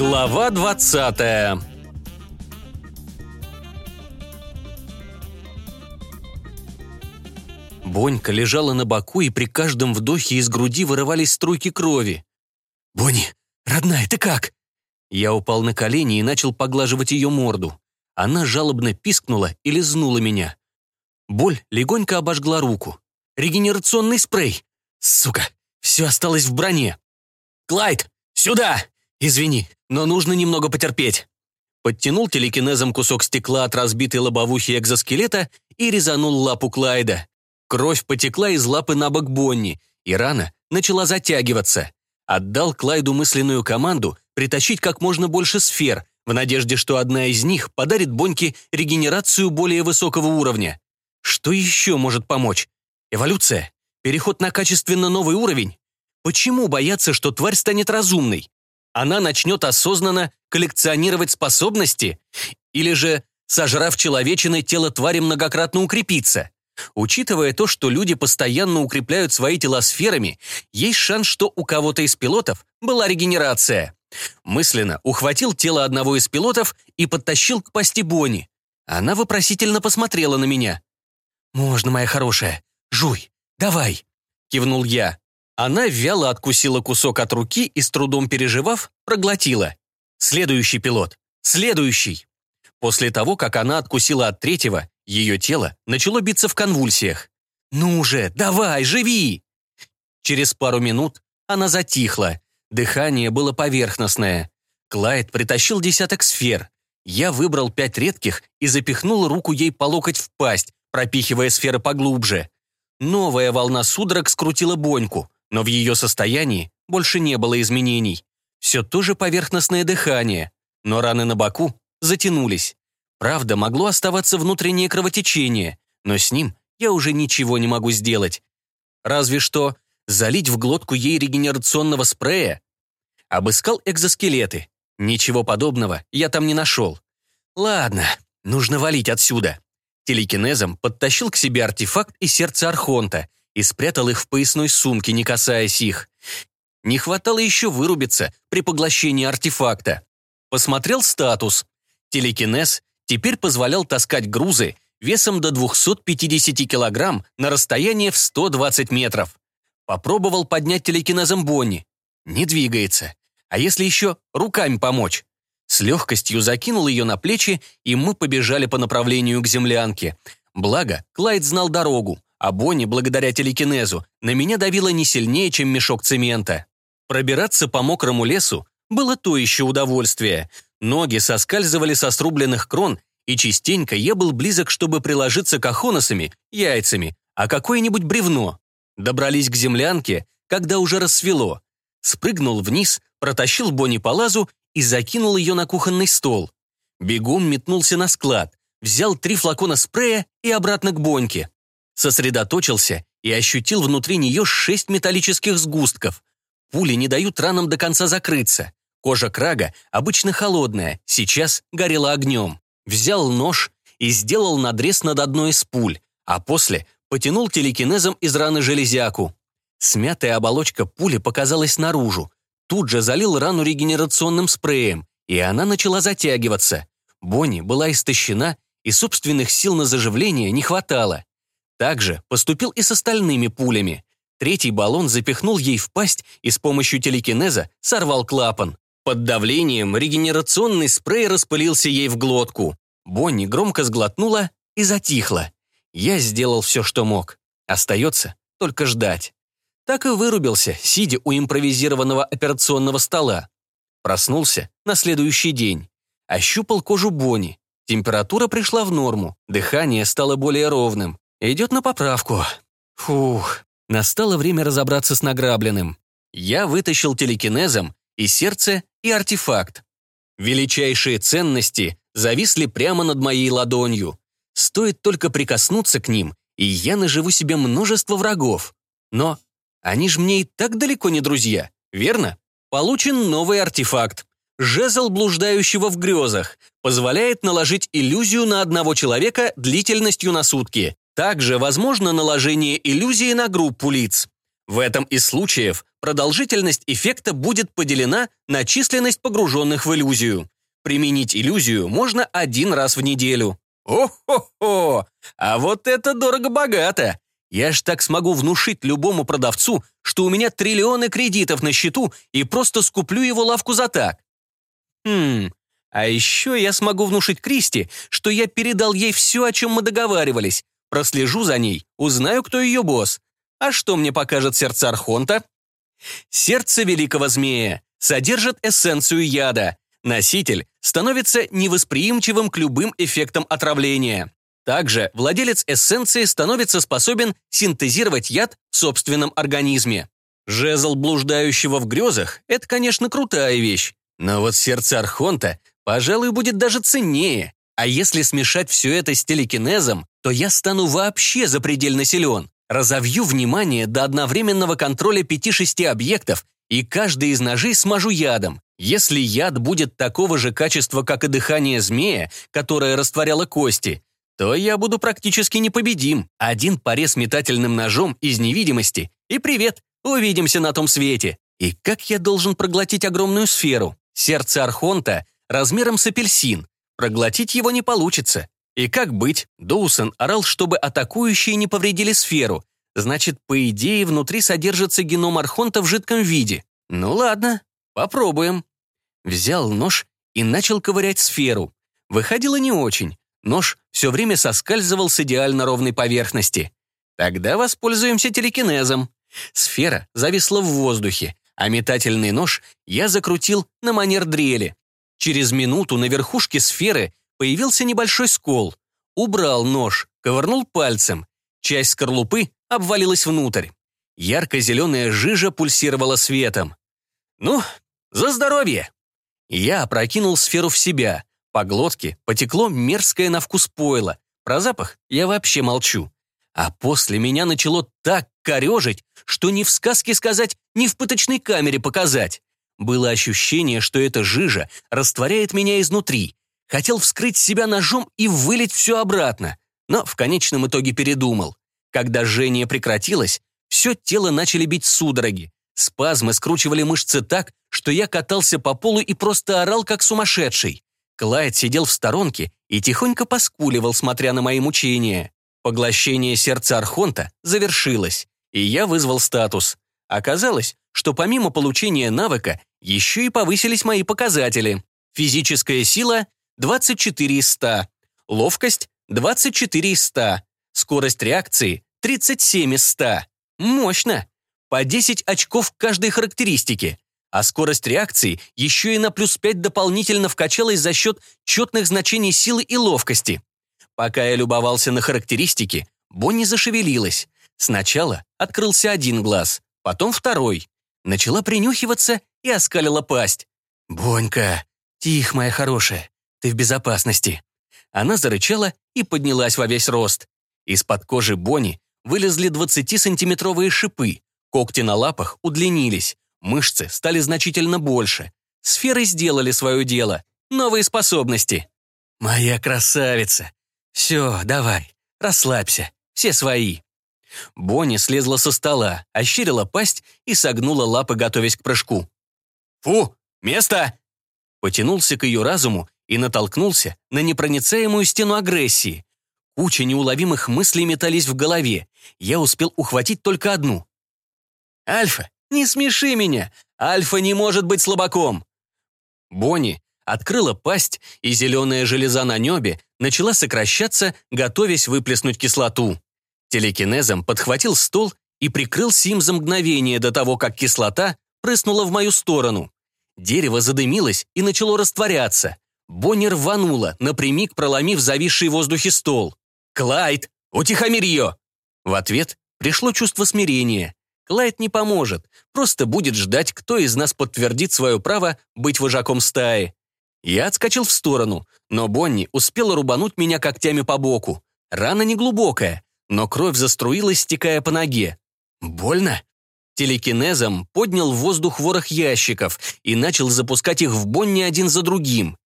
Глава 20 Бонька лежала на боку, и при каждом вдохе из груди вырывались струйки крови. «Бонни, родная, ты как?» Я упал на колени и начал поглаживать ее морду. Она жалобно пискнула и лизнула меня. Боль легонько обожгла руку. «Регенерационный спрей! Сука, все осталось в броне!» «Клайд, сюда!» «Извини, но нужно немного потерпеть». Подтянул телекинезом кусок стекла от разбитой лобовухи экзоскелета и резанул лапу Клайда. Кровь потекла из лапы на бок Бонни, и рана начала затягиваться. Отдал Клайду мысленную команду притащить как можно больше сфер, в надежде, что одна из них подарит Боньке регенерацию более высокого уровня. Что еще может помочь? Эволюция? Переход на качественно новый уровень? Почему бояться, что тварь станет разумной? Она начнет осознанно коллекционировать способности? Или же, сожрав человечины, тело твари многократно укрепится? Учитывая то, что люди постоянно укрепляют свои тела сферами, есть шанс, что у кого-то из пилотов была регенерация. Мысленно ухватил тело одного из пилотов и подтащил к пасти Бонни. Она вопросительно посмотрела на меня. «Можно, моя хорошая. Жуй. Давай!» Кивнул я. Она вяло откусила кусок от руки и, с трудом переживав, проглотила. «Следующий пилот. Следующий!» После того, как она откусила от третьего, ее тело начало биться в конвульсиях. «Ну уже, давай, живи!» Через пару минут она затихла. Дыхание было поверхностное. Клайд притащил десяток сфер. Я выбрал пять редких и запихнул руку ей по локоть в пасть, пропихивая сферы поглубже. Новая волна судорог скрутила Боньку, но в ее состоянии больше не было изменений. Все то же поверхностное дыхание, но раны на боку затянулись. Правда, могло оставаться внутреннее кровотечение, но с ним я уже ничего не могу сделать. Разве что залить в глотку ей регенерационного спрея. Обыскал экзоскелеты. Ничего подобного я там не нашел. Ладно, нужно валить отсюда. Телекинезом подтащил к себе артефакт и сердце Архонта и спрятал их в поясной сумке, не касаясь их. Не хватало еще вырубиться при поглощении артефакта. Посмотрел статус. Телекинез теперь позволял таскать грузы весом до 250 килограмм на расстояние в 120 метров. Попробовал поднять телекинезом Бонни. Не двигается. А если еще руками помочь? С легкостью закинул ее на плечи, и мы побежали по направлению к землянке. Благо, Клайд знал дорогу, а Бонни, благодаря телекинезу, на меня давила не сильнее, чем мешок цемента. Пробираться по мокрому лесу было то еще удовольствие. Ноги соскальзывали со срубленных крон, и частенько я был близок, чтобы приложиться к ахоносами, яйцами, а какое-нибудь бревно. Добрались к землянке, когда уже рассвело. Спрыгнул вниз, протащил Бонни по лазу и закинул ее на кухонный стол. Бегом метнулся на склад, взял три флакона спрея и обратно к Боньке. Сосредоточился и ощутил внутри нее шесть металлических сгустков. Пули не дают ранам до конца закрыться. Кожа крага, обычно холодная, сейчас горела огнем. Взял нож и сделал надрез над одной из пуль, а после потянул телекинезом из раны железяку. Смятая оболочка пули показалась наружу. Тут же залил рану регенерационным спреем, и она начала затягиваться. Бонни была истощена, и собственных сил на заживление не хватало. Также поступил и с остальными пулями. Третий баллон запихнул ей в пасть и с помощью телекинеза сорвал клапан. Под давлением регенерационный спрей распылился ей в глотку. Бонни громко сглотнула и затихла. Я сделал все, что мог. Остается только ждать. Так и вырубился, сидя у импровизированного операционного стола. Проснулся на следующий день. Ощупал кожу Бонни. Температура пришла в норму, дыхание стало более ровным. Идет на поправку. Фух, настало время разобраться с награбленным. Я вытащил телекинезом и сердце, и артефакт. Величайшие ценности зависли прямо над моей ладонью. Стоит только прикоснуться к ним, и я наживу себе множество врагов. Но они же мне и так далеко не друзья, верно? Получен новый артефакт. Жезл блуждающего в грезах позволяет наложить иллюзию на одного человека длительностью на сутки. Также возможно наложение иллюзии на группу лиц. В этом из случаев продолжительность эффекта будет поделена на численность погруженных в иллюзию. Применить иллюзию можно один раз в неделю. О-хо-хо! А вот это дорого-богато! Я ж так смогу внушить любому продавцу, что у меня триллионы кредитов на счету и просто скуплю его лавку за так. Хм, а еще я смогу внушить Кристи, что я передал ей все, о чем мы договаривались. Прослежу за ней, узнаю, кто ее босс. А что мне покажет сердце Архонта? Сердце великого змея содержит эссенцию яда. Носитель становится невосприимчивым к любым эффектам отравления. Также владелец эссенции становится способен синтезировать яд в собственном организме. Жезл блуждающего в грезах – это, конечно, крутая вещь. Но вот сердце Архонта, пожалуй, будет даже ценнее. А если смешать все это с телекинезом, то я стану вообще запредельно силен. Разовью внимание до одновременного контроля 5-6 объектов и каждый из ножей смажу ядом. Если яд будет такого же качества, как и дыхание змея, которое растворяло кости, то я буду практически непобедим. Один порез метательным ножом из невидимости, и привет, увидимся на том свете. И как я должен проглотить огромную сферу? Сердце Архонта размером с апельсин. Проглотить его не получится. И как быть? Доусон орал, чтобы атакующие не повредили сферу. Значит, по идее, внутри содержится геном Архонта в жидком виде. Ну ладно, попробуем. Взял нож и начал ковырять сферу. Выходило не очень. Нож все время соскальзывал с идеально ровной поверхности. Тогда воспользуемся телекинезом. Сфера зависла в воздухе, а метательный нож я закрутил на манер дрели. Через минуту на верхушке сферы появился небольшой скол. Убрал нож, ковырнул пальцем. Часть скорлупы обвалилась внутрь. Ярко-зеленая жижа пульсировала светом. «Ну, за здоровье!» Я опрокинул сферу в себя. По глотке потекло мерзкое на вкус пойло. Про запах я вообще молчу. А после меня начало так корежить, что ни в сказке сказать, ни в пыточной камере показать. Было ощущение, что эта жижа растворяет меня изнутри. Хотел вскрыть себя ножом и вылить все обратно, но в конечном итоге передумал. Когда жжение прекратилось, все тело начали бить судороги. Спазмы скручивали мышцы так, что я катался по полу и просто орал, как сумасшедший. Клайд сидел в сторонке и тихонько поскуливал, смотря на мои мучения. Поглощение сердца Архонта завершилось, и я вызвал статус. Оказалось, что помимо получения навыка, еще и повысились мои показатели. Физическая сила – 24 из 100, ловкость – 24 из 100, скорость реакции – 37 из 100. Мощно! По 10 очков каждой характеристике а скорость реакции еще и на плюс 5 дополнительно вкачалась за счет четных значений силы и ловкости. Пока я любовался на характеристики, Бонни зашевелилась. Сначала открылся один глаз, потом второй. Начала принюхиваться и оскалила пасть. «Бонька, тихо, моя хорошая, ты в безопасности». Она зарычала и поднялась во весь рост. Из-под кожи Бонни вылезли 20-сантиметровые шипы, когти на лапах удлинились, Мышцы стали значительно больше. Сферы сделали свое дело. Новые способности. «Моя красавица! Все, давай, расслабься, все свои». Бонни слезла со стола, ощерила пасть и согнула лапы, готовясь к прыжку. «Фу, место!» Потянулся к ее разуму и натолкнулся на непроницаемую стену агрессии. Куча неуловимых мыслей метались в голове. Я успел ухватить только одну. «Альфа, «Не смеши меня! Альфа не может быть слабаком!» Бонни открыла пасть, и зеленая железа на небе начала сокращаться, готовясь выплеснуть кислоту. Телекинезом подхватил стол и прикрылся им за мгновение до того, как кислота прыснула в мою сторону. Дерево задымилось и начало растворяться. Бонни рванула, напрямик проломив зависший в воздухе стол. «Клайд, утихомирь ее!» В ответ пришло чувство смирения. Клайд не поможет, просто будет ждать, кто из нас подтвердит свое право быть вожаком стаи. Я отскочил в сторону, но Бонни успела рубануть меня когтями по боку. Рана неглубокая, но кровь заструилась, стекая по ноге. Больно? Телекинезом поднял в воздух ворох ящиков и начал запускать их в Бонни один за другим.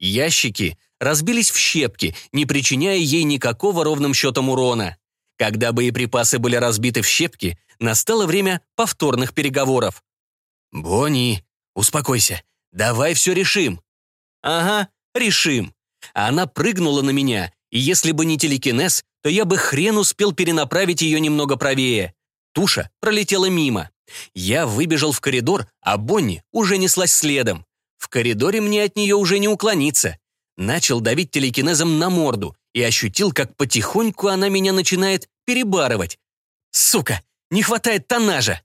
Ящики разбились в щепки, не причиняя ей никакого ровным счетом урона. Когда боеприпасы были разбиты в щепки, настало время повторных переговоров. «Бонни, успокойся. Давай все решим». «Ага, решим». Она прыгнула на меня, и если бы не телекинез, то я бы хрен успел перенаправить ее немного правее. Туша пролетела мимо. Я выбежал в коридор, а Бонни уже неслась следом. В коридоре мне от нее уже не уклониться. Начал давить телекинезом на морду и ощутил, как потихоньку она меня начинает перебарывать. Сука, не хватает тоннажа.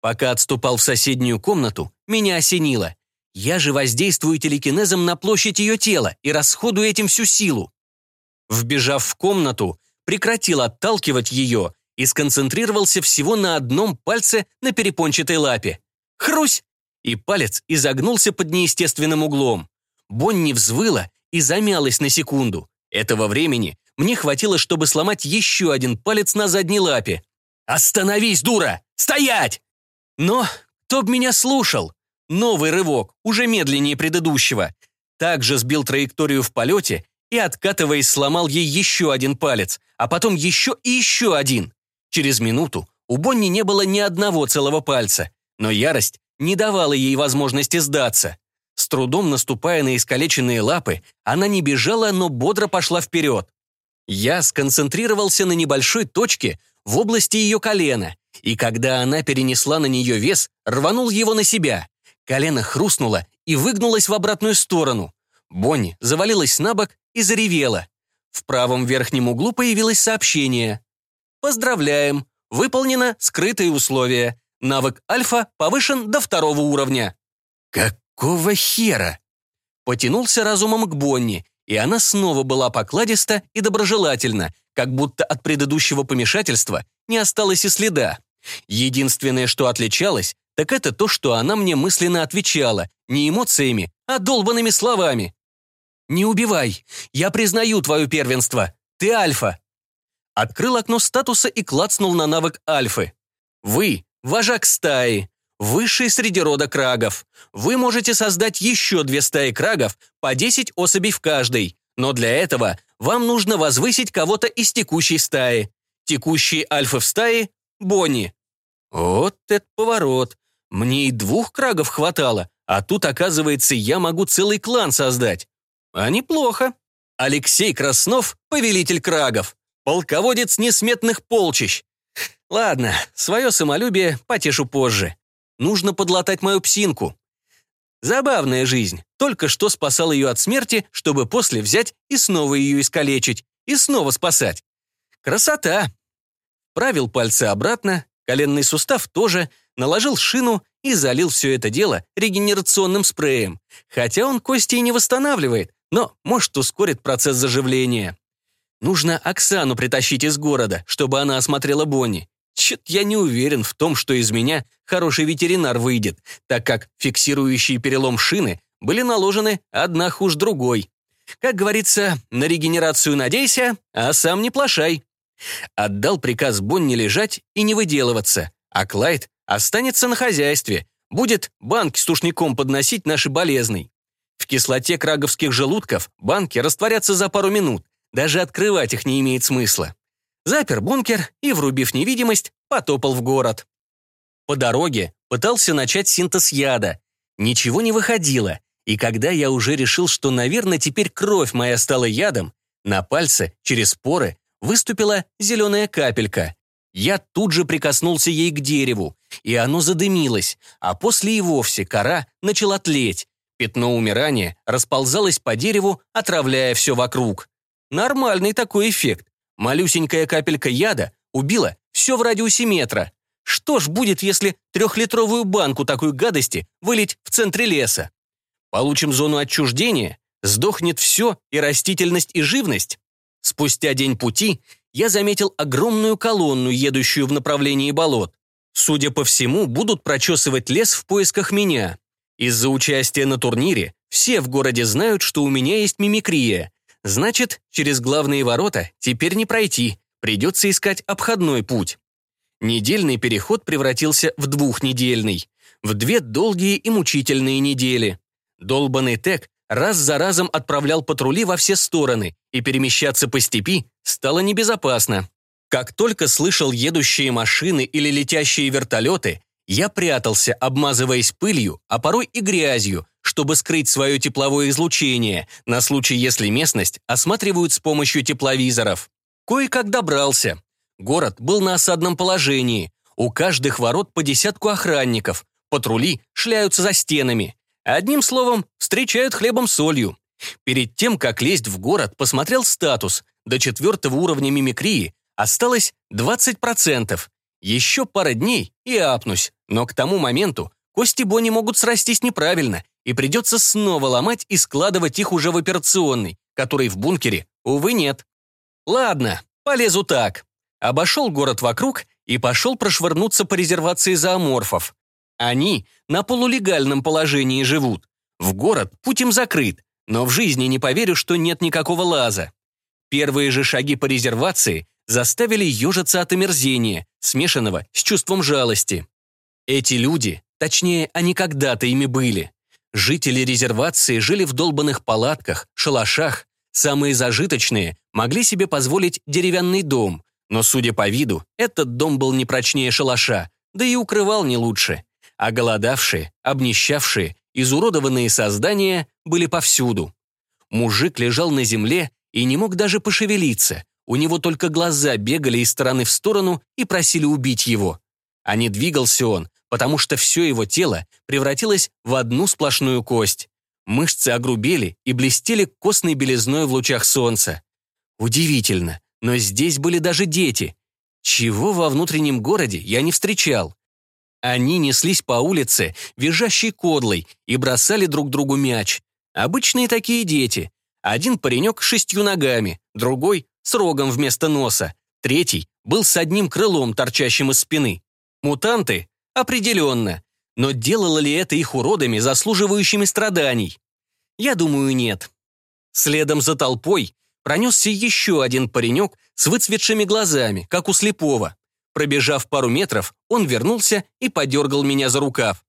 Пока отступал в соседнюю комнату, меня осенило. Я же воздействую телекинезом на площадь ее тела и расходую этим всю силу. Вбежав в комнату, прекратил отталкивать ее и сконцентрировался всего на одном пальце на перепончатой лапе. Хрусь! И палец изогнулся под неестественным углом. Бонни взвыла и замялась на секунду. Этого времени мне хватило, чтобы сломать еще один палец на задней лапе. «Остановись, дура! Стоять!» Но кто б меня слушал? Новый рывок, уже медленнее предыдущего. Также сбил траекторию в полете и, откатываясь, сломал ей еще один палец, а потом еще и еще один. Через минуту у Бонни не было ни одного целого пальца, но ярость не давала ей возможности сдаться. С трудом наступая на искалеченные лапы, она не бежала, но бодро пошла вперед. Я сконцентрировался на небольшой точке в области ее колена, и когда она перенесла на нее вес, рванул его на себя. Колено хрустнуло и выгнулось в обратную сторону. Бонни завалилась на бок и заревела. В правом верхнем углу появилось сообщение. «Поздравляем! Выполнено скрытые условия. Навык альфа повышен до второго уровня». «Какого хера?» Потянулся разумом к Бонни, и она снова была покладиста и доброжелательна, как будто от предыдущего помешательства не осталось и следа. Единственное, что отличалось, так это то, что она мне мысленно отвечала, не эмоциями, а долбанными словами. «Не убивай! Я признаю твое первенство! Ты альфа!» Открыл окно статуса и клацнул на навык альфы. «Вы — вожак стаи, высший среди рода крагов. Вы можете создать еще две стаи крагов, по 10 особей в каждой, но для этого вам нужно возвысить кого-то из текущей стаи. Текущие альфы в стае — Бонни. Вот этот поворот. Мне и двух крагов хватало, а тут, оказывается, я могу целый клан создать. А неплохо. Алексей Краснов — повелитель крагов. Полководец несметных полчищ. Ладно, свое самолюбие потешу позже. Нужно подлатать мою псинку. Забавная жизнь. Только что спасал ее от смерти, чтобы после взять и снова ее искалечить. И снова спасать. Красота. Правил пальцы обратно, коленный сустав тоже, наложил шину и залил все это дело регенерационным спреем. Хотя он кости и не восстанавливает, но, может, ускорит процесс заживления. Нужно Оксану притащить из города, чтобы она осмотрела Бонни. Чет я не уверен в том, что из меня хороший ветеринар выйдет, так как фиксирующие перелом шины были наложены одна хуже другой. Как говорится, на регенерацию надейся, а сам не плашай. Отдал приказ Бонни лежать и не выделываться, а Клайд останется на хозяйстве, будет банки с тушником подносить наши болезный. В кислоте краговских желудков банки растворятся за пару минут, даже открывать их не имеет смысла. Запер бункер и, врубив невидимость, потопал в город. По дороге пытался начать синтез яда. Ничего не выходило, и когда я уже решил, что, наверное, теперь кровь моя стала ядом, на пальце, через поры, выступила зеленая капелька. Я тут же прикоснулся ей к дереву, и оно задымилось, а после и вовсе кора начала тлеть, Пятно умирания расползалось по дереву, отравляя все вокруг. Нормальный такой эффект. Малюсенькая капелька яда убила все в радиусе метра. Что ж будет, если трехлитровую банку такой гадости вылить в центре леса? Получим зону отчуждения, сдохнет все, и растительность, и живность. Спустя день пути я заметил огромную колонну, едущую в направлении болот. Судя по всему, будут прочесывать лес в поисках меня. Из-за участия на турнире все в городе знают, что у меня есть мимикрия. Значит, через главные ворота теперь не пройти, придется искать обходной путь. Недельный переход превратился в двухнедельный. В две долгие и мучительные недели. Долбанный Тек раз за разом отправлял патрули во все стороны, и перемещаться по степи стало небезопасно. Как только слышал едущие машины или летящие вертолеты, я прятался, обмазываясь пылью, а порой и грязью, чтобы скрыть свое тепловое излучение, на случай, если местность осматривают с помощью тепловизоров. Кое-как добрался. Город был на осадном положении. У каждых ворот по десятку охранников. Патрули шляются за стенами. Одним словом, встречают хлебом-солью. Перед тем, как лезть в город, посмотрел статус. До четвертого уровня мимикрии осталось 20%. Еще пара дней и апнусь. Но к тому моменту кости Бонни могут срастись неправильно, и придется снова ломать и складывать их уже в операционный, который в бункере, увы, нет. Ладно, полезу так. Обошел город вокруг и пошел прошвырнуться по резервации зооморфов. Они на полулегальном положении живут. В город путь им закрыт, но в жизни не поверю, что нет никакого лаза. Первые же шаги по резервации заставили ежиться от омерзения, смешанного с чувством жалости. Эти люди, точнее, они когда-то ими были, Жители резервации жили в долбанных палатках, шалашах. Самые зажиточные могли себе позволить деревянный дом, но, судя по виду, этот дом был не прочнее шалаша, да и укрывал не лучше. А голодавшие, обнищавшие, изуродованные создания были повсюду. Мужик лежал на земле и не мог даже пошевелиться. У него только глаза бегали из стороны в сторону и просили убить его. А не двигался он, потому что все его тело превратилось в одну сплошную кость. Мышцы огрубели и блестели костной белизной в лучах солнца. Удивительно, но здесь были даже дети. Чего во внутреннем городе я не встречал. Они неслись по улице, визжащей кодлой, и бросали друг другу мяч. Обычные такие дети. Один паренек с шестью ногами, другой — с рогом вместо носа, третий был с одним крылом, торчащим из спины. Мутанты Определенно. Но делало ли это их уродами, заслуживающими страданий? Я думаю, нет. Следом за толпой пронесся еще один паренек с выцветшими глазами, как у слепого. Пробежав пару метров, он вернулся и подергал меня за рукав.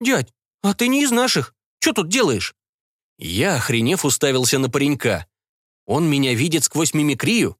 «Дядь, а ты не из наших? Что тут делаешь?» Я, охренев, уставился на паренька. Он меня видит сквозь мимикрию.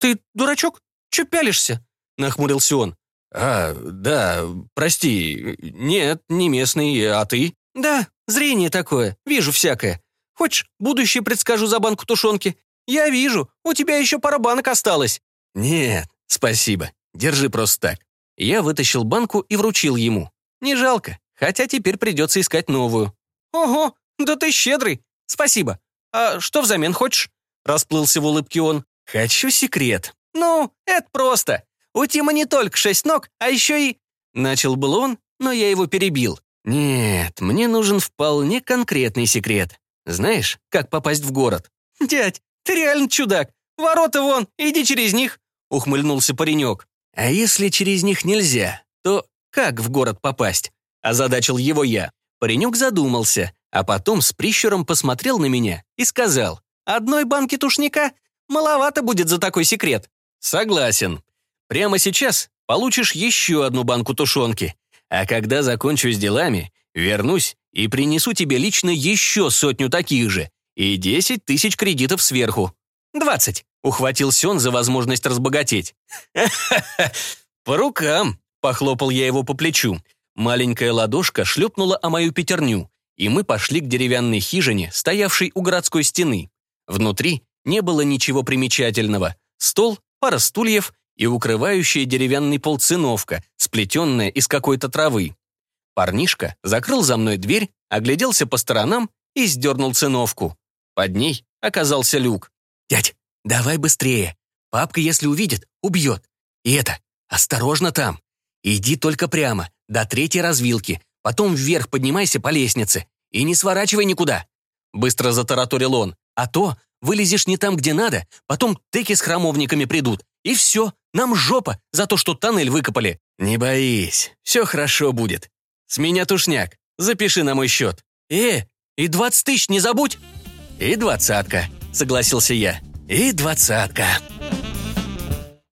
«Ты дурачок? Че пялишься?» — нахмурился он. «А, да, прости. Нет, не местный, а ты?» «Да, зрение такое. Вижу всякое. Хочешь, будущее предскажу за банку тушенки? Я вижу, у тебя еще пара банок осталось». «Нет, спасибо. Держи просто так». Я вытащил банку и вручил ему. «Не жалко, хотя теперь придется искать новую». «Ого, да ты щедрый. Спасибо. А что взамен хочешь?» Расплылся в улыбке он. «Хочу секрет». «Ну, это просто. У Тима не только шесть ног, а еще и...» Начал был он, но я его перебил. «Нет, мне нужен вполне конкретный секрет. Знаешь, как попасть в город?» «Дядь, ты реально чудак. Ворота вон, иди через них», — ухмыльнулся паренек. «А если через них нельзя, то как в город попасть?» — озадачил его я. Паренек задумался, а потом с прищуром посмотрел на меня и сказал, «Одной банки тушника маловато будет за такой секрет». «Согласен. Прямо сейчас получишь еще одну банку тушенки. А когда закончу с делами, вернусь и принесу тебе лично еще сотню таких же и 10 тысяч кредитов сверху. 20. Ухватился он за возможность разбогатеть. По рукам, похлопал я его по плечу. Маленькая ладошка шлепнула о мою пятерню, и мы пошли к деревянной хижине, стоявшей у городской стены. Внутри не было ничего примечательного. Стол, пара стульев и укрывающая деревянный пол циновка, сплетенная из какой-то травы. Парнишка закрыл за мной дверь, огляделся по сторонам и сдернул циновку. Под ней оказался люк. «Дядь, давай быстрее. Папка, если увидит, убьет. И это, осторожно там. Иди только прямо, до третьей развилки, потом вверх поднимайся по лестнице и не сворачивай никуда». Быстро затараторил он. «А то вылезешь не там, где надо, потом теки с храмовниками придут, и все, нам жопа за то, что тоннель выкопали. Не боись, все хорошо будет. С меня тушняк, запиши на мой счет. Э, и двадцать тысяч не забудь. И двадцатка, согласился я. И двадцатка.